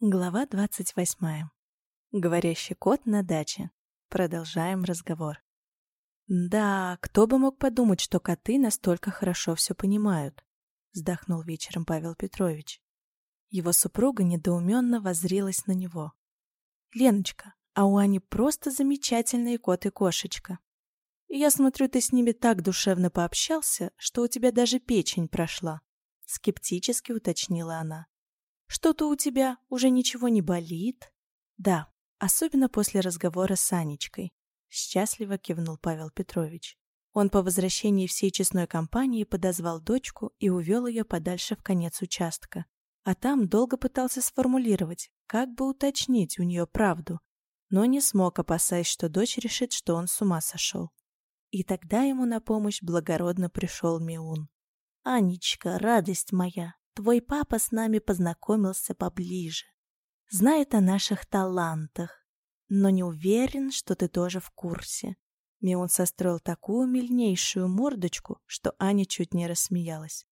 Глава двадцать восьмая. Говорящий кот на даче. Продолжаем разговор. «Да, кто бы мог подумать, что коты настолько хорошо все понимают?» Вздохнул вечером Павел Петрович. Его супруга недоуменно воззрилась на него. «Леночка, а у Ани просто замечательные кот и кошечка. Я смотрю, ты с ними так душевно пообщался, что у тебя даже печень прошла», скептически уточнила она. Что-то у тебя уже ничего не болит? Да, особенно после разговора с Анечкой. Счастливо кивнул Павел Петрович. Он по возвращении всей честной компании подозвал дочку и увел ее подальше в конец участка. А там долго пытался сформулировать, как бы уточнить у нее правду, но не смог, опасаясь, что дочь решит, что он с ума сошел. И тогда ему на помощь благородно пришел Миун. «Анечка, радость моя, Твой папа с нами познакомился поближе. Знает о наших талантах, но не уверен, что ты тоже в курсе. Мион состроил такую мильнейшую мордочку, что Аня чуть не рассмеялась.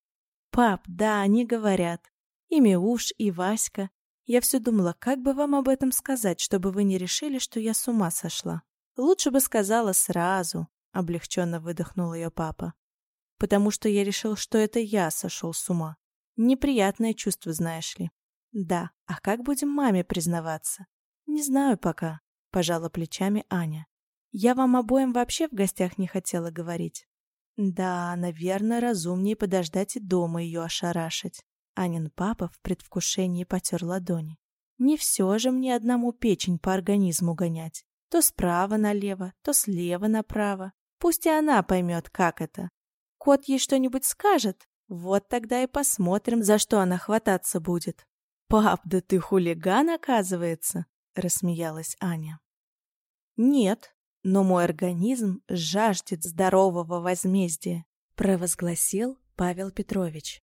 «Пап, да, они говорят. И Миуш, и Васька. Я все думала, как бы вам об этом сказать, чтобы вы не решили, что я с ума сошла. Лучше бы сказала сразу», — облегченно выдохнул ее папа. «Потому что я решил, что это я сошел с ума. Неприятное чувство, знаешь ли. Да, а как будем маме признаваться? Не знаю пока, пожала плечами Аня. Я вам обоим вообще в гостях не хотела говорить. Да, наверное, разумнее подождать и дома ее ошарашить. Анин папа в предвкушении потер ладони. Не все же мне одному печень по организму гонять. То справа налево, то слева направо. Пусть и она поймет, как это. Кот ей что-нибудь скажет, вот тогда и посмотрим, за что она хвататься будет. «Пап, да ты хулиган, оказывается!» — рассмеялась Аня. «Нет, но мой организм жаждет здорового возмездия», — провозгласил Павел Петрович.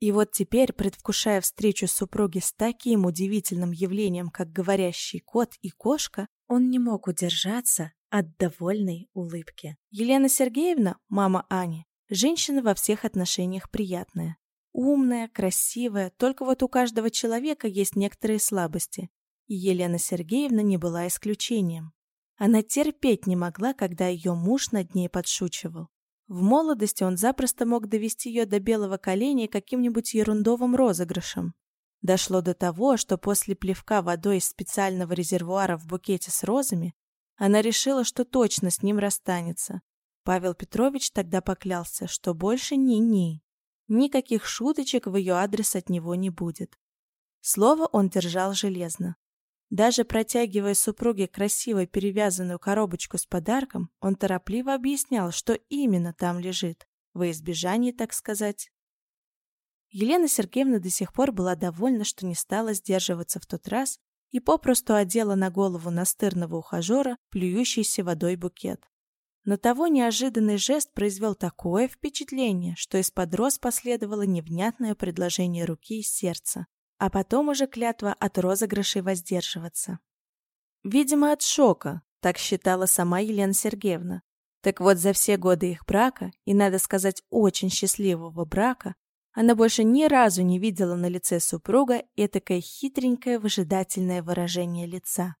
И вот теперь, предвкушая встречу супруги с таким удивительным явлением, как говорящий кот и кошка, он не мог удержаться от довольной улыбки. Елена Сергеевна, мама Ани, Женщина во всех отношениях приятная. Умная, красивая, только вот у каждого человека есть некоторые слабости. И Елена Сергеевна не была исключением. Она терпеть не могла, когда ее муж над ней подшучивал. В молодости он запросто мог довести ее до белого коленя каким-нибудь ерундовым розыгрышем. Дошло до того, что после плевка водой из специального резервуара в букете с розами она решила, что точно с ним расстанется, Павел Петрович тогда поклялся, что больше ни-ни. Никаких шуточек в ее адрес от него не будет. Слово он держал железно. Даже протягивая супруге красиво перевязанную коробочку с подарком, он торопливо объяснял, что именно там лежит, во избежание, так сказать. Елена Сергеевна до сих пор была довольна, что не стала сдерживаться в тот раз и попросту одела на голову настырного ухажера плюющийся водой букет. На того неожиданный жест произвел такое впечатление, что из-под роз последовало невнятное предложение руки и сердца, а потом уже клятва от розыгрышей воздерживаться. Видимо, от шока, так считала сама Елена Сергеевна. Так вот, за все годы их брака, и, надо сказать, очень счастливого брака, она больше ни разу не видела на лице супруга этакое хитренькое выжидательное выражение лица.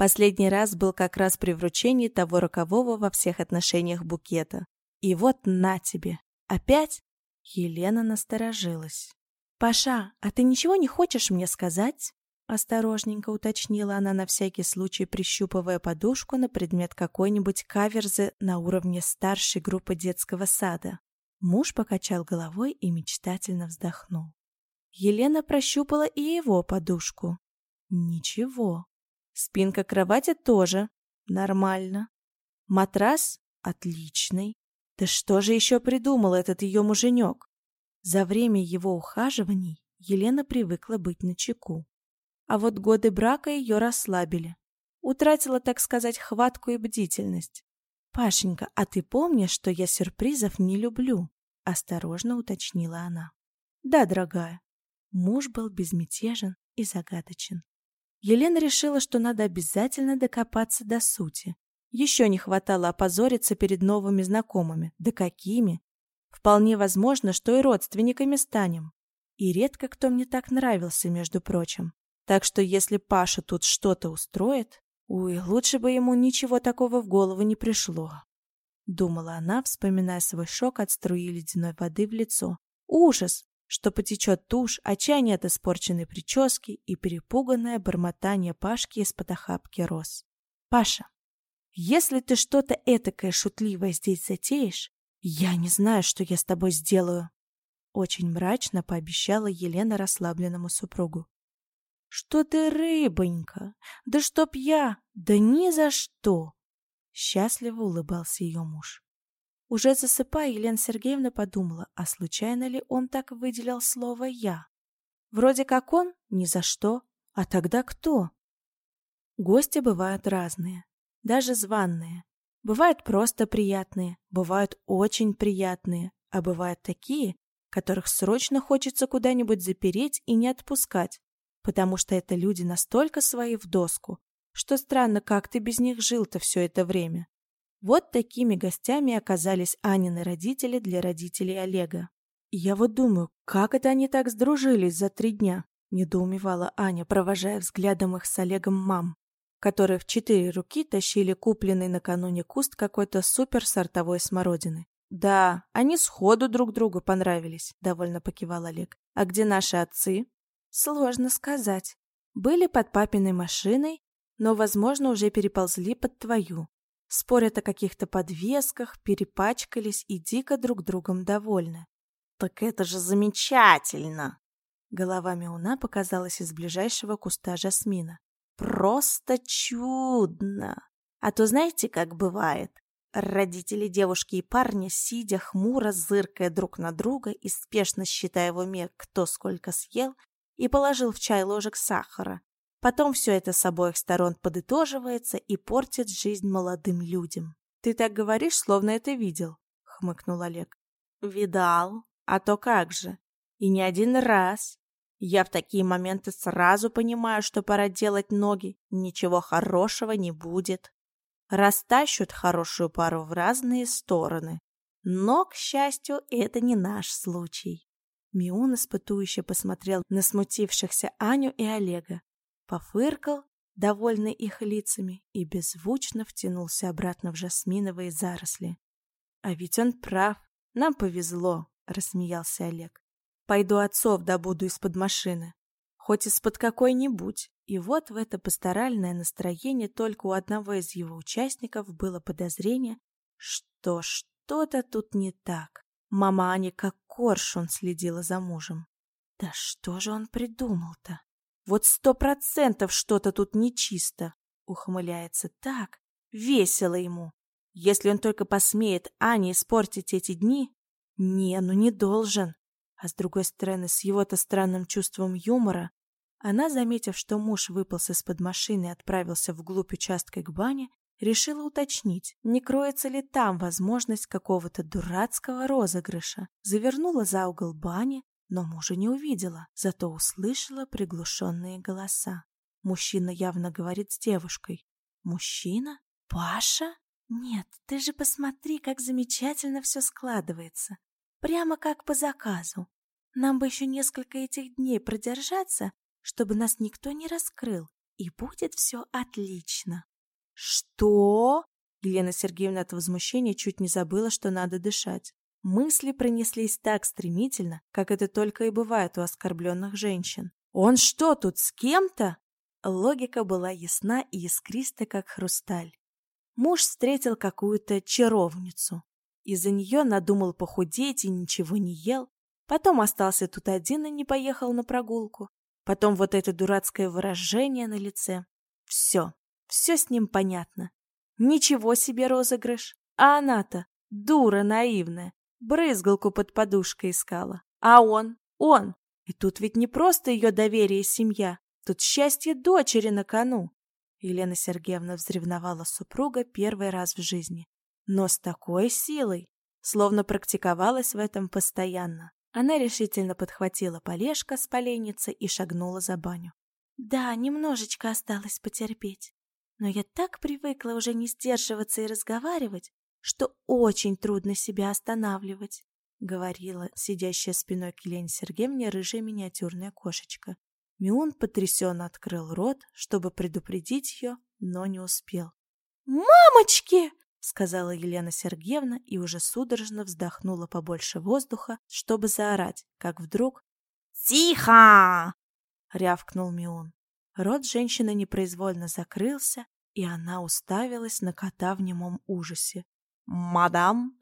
Последний раз был как раз при вручении того рокового во всех отношениях букета. И вот на тебе. Опять? Елена насторожилась. «Паша, а ты ничего не хочешь мне сказать?» Осторожненько уточнила она на всякий случай, прищупывая подушку на предмет какой-нибудь каверзы на уровне старшей группы детского сада. Муж покачал головой и мечтательно вздохнул. Елена прощупала и его подушку. Ничего. Спинка кровати тоже нормально. Матрас отличный. Да что же еще придумал этот ее муженек? За время его ухаживаний Елена привыкла быть начеку. А вот годы брака ее расслабили. Утратила, так сказать, хватку и бдительность. «Пашенька, а ты помнишь, что я сюрпризов не люблю?» — осторожно уточнила она. «Да, дорогая». Муж был безмятежен и загадочен. Елена решила, что надо обязательно докопаться до сути. Еще не хватало опозориться перед новыми знакомыми. Да какими? Вполне возможно, что и родственниками станем. И редко кто мне так нравился, между прочим. Так что если Паша тут что-то устроит, ой, лучше бы ему ничего такого в голову не пришло. Думала она, вспоминая свой шок от струи ледяной воды в лицо. Ужас, что потечет тушь, отчаяние от испорченной прически и перепуганное бормотание Пашки из-под охапки роз. «Паша, если ты что-то этакое шутливое здесь затеешь, я не знаю, что я с тобой сделаю», очень мрачно пообещала Елена расслабленному супругу. «Что ты, рыбонька? Да чтоб я! Да ни за что!» Счастливо улыбался ее муж. Уже засыпая, Елена Сергеевна подумала, а случайно ли он так выделил слово «я»? Вроде как он — ни за что, а тогда кто? Гости бывают разные, даже званные. Бывают просто приятные, бывают очень приятные, а бывают такие, которых срочно хочется куда-нибудь запереть и не отпускать, потому что это люди настолько свои в доску, что странно, как ты без них жил-то все это время. Вот такими гостями оказались Анины родители для родителей Олега. Я вот думаю, как это они так сдружились за три дня, недоумевала Аня, провожая взглядом их с Олегом мам, которые в четыре руки тащили купленный накануне куст какой-то суперсортовой смородины. «Да, они сходу друг другу понравились», — довольно покивал Олег. «А где наши отцы?» «Сложно сказать. Были под папиной машиной, но, возможно, уже переползли под твою. Спорят о каких-то подвесках, перепачкались и дико друг другом довольны». «Так это же замечательно!» Голова Миуна показалась из ближайшего куста жасмина. «Просто чудно! А то знаете, как бывает? Родители девушки и парня, сидя хмуро, зыркая друг на друга и спешно считая в уме, кто сколько съел, и положил в чай ложек сахара. Потом все это с обоих сторон подытоживается и портит жизнь молодым людям. «Ты так говоришь, словно это видел», — хмыкнул Олег. «Видал. А то как же. И не один раз. Я в такие моменты сразу понимаю, что пора делать ноги. Ничего хорошего не будет растащут хорошую пару в разные стороны. Но, к счастью, это не наш случай. Миун испытующе посмотрел на смутившихся Аню и Олега, пофыркал, довольный их лицами, и беззвучно втянулся обратно в жасминовые заросли. «А ведь он прав, нам повезло», — рассмеялся Олег. «Пойду отцов добуду из-под машины, хоть из-под какой-нибудь, и вот в это пасторальное настроение только у одного из его участников было подозрение, что что-то тут не так. Мама Аня как коршун следила за мужем. Да что же он придумал-то? Вот сто процентов что-то тут нечисто. Ухмыляется так, весело ему. Если он только посмеет Ане испортить эти дни... Не, ну не должен. А с другой стороны, с его-то странным чувством юмора, она, заметив, что муж выполз из-под машины и отправился вглубь участка к бане, решила уточнить, не кроется ли там возможность какого-то дурацкого розыгрыша. Завернула за угол бани, но мужа не увидела, зато услышала приглушенные голоса. Мужчина явно говорит с девушкой. «Мужчина? Паша? Нет, ты же посмотри, как замечательно все складывается. Прямо как по заказу. Нам бы еще несколько этих дней продержаться, чтобы нас никто не раскрыл, и будет все отлично. Что? Елена Сергеевна от возмущения чуть не забыла, что надо дышать. Мысли пронеслись так стремительно, как это только и бывает у оскорбленных женщин. «Он что, тут с кем-то?» Логика была ясна и искриста, как хрусталь. Муж встретил какую-то чаровницу. Из-за нее надумал похудеть и ничего не ел. Потом остался тут один и не поехал на прогулку. Потом вот это дурацкое выражение на лице. Все, все с ним понятно. Ничего себе розыгрыш. А она-то, дура наивная, брызгалку под подушкой искала. А он, он. И тут ведь не просто ее доверие и семья, тут счастье дочери на кону. Елена Сергеевна взревновала супруга первый раз в жизни. Но с такой силой, словно практиковалась в этом постоянно. Она решительно подхватила полежка с поленницы и шагнула за баню. «Да, немножечко осталось потерпеть. Но я так привыкла уже не сдерживаться и разговаривать, что очень трудно себя останавливать», — говорила сидящая спиной к Елене Сергеевне рыжая миниатюрная кошечка. Миун потрясенно открыл рот, чтобы предупредить ее, но не успел. «Мамочки!» — сказала Елена Сергеевна и уже судорожно вздохнула побольше воздуха, чтобы заорать, как вдруг... «Тихо!» — рявкнул Миун. Рот женщины непроизвольно закрылся, и она уставилась на кота в немом ужасе. «Мадам,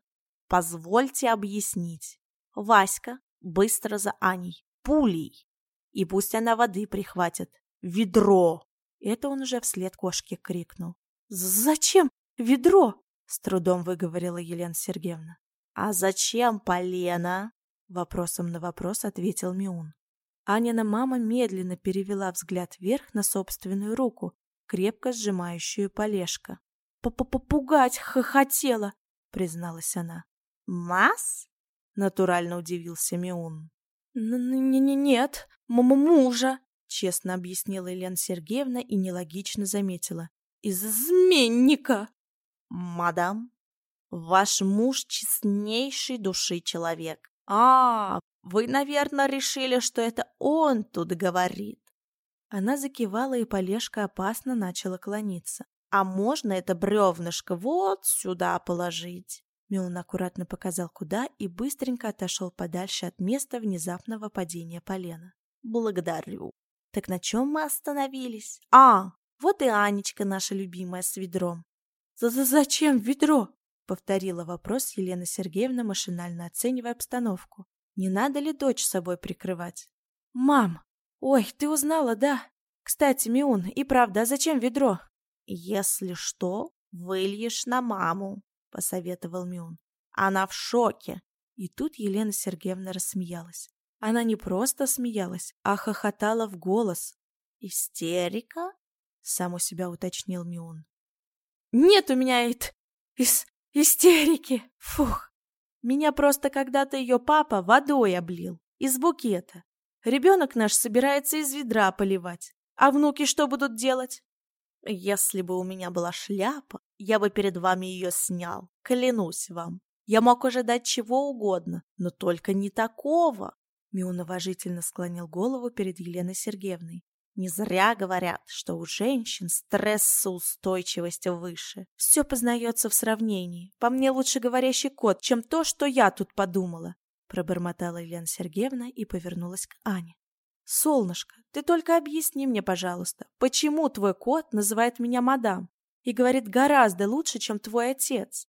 позвольте объяснить. Васька, быстро за Аней, пулей. И пусть она воды прихватит. Ведро!» Это он уже вслед кошке крикнул. «Зачем ведро?» — с трудом выговорила Елена Сергеевна. «А зачем полено?» — вопросом на вопрос ответил Миун. Анина мама медленно перевела взгляд вверх на собственную руку, крепко сжимающую полежка. «Попугать хотела!» — призналась она. «Нас?» — натурально удивился Миун. «Нет, мужа!» — честно объяснила Елена Сергеевна и нелогично заметила. «Из изменника!» «Мадам, ваш муж честнейший души человек. А, вы, наверное, решили, что это он тут говорит. Она закивала, и Полежка опасно начала клониться. А можно это бревнышко вот сюда положить? Милан аккуратно показал, куда, и быстренько отошел подальше от места внезапного падения полена. Благодарю. Так на чем мы остановились? А, вот и Анечка наша любимая с ведром. За -за «Зачем ведро?» — повторила вопрос Елена Сергеевна, машинально оценивая обстановку. Не надо ли дочь собой прикрывать? «Мам! Ой, ты узнала, да? Кстати, Миун, и правда, а зачем ведро?» «Если что, выльешь на маму», — посоветовал Миун. «Она в шоке». И тут Елена Сергеевна рассмеялась. Она не просто смеялась, а хохотала в голос. «Истерика?» — сам у себя уточнил Миун. «Нет у меня ит... Ис... истерики! Фух!» Меня просто когда-то ее папа водой облил. Из букета. Ребенок наш собирается из ведра поливать. А внуки что будут делать? Если бы у меня была шляпа, я бы перед вами ее снял. Клянусь вам. Я мог ожидать чего угодно, но только не такого. Миун уважительно склонил голову перед Еленой Сергеевной. Не зря говорят, что у женщин стрессоустойчивость выше. Все познается в сравнении. По мне лучше говорящий кот, чем то, что я тут подумала. Пробормотала Елена Сергеевна и повернулась к Ане. «Солнышко, ты только объясни мне, пожалуйста, почему твой кот называет меня мадам и говорит гораздо лучше, чем твой отец?»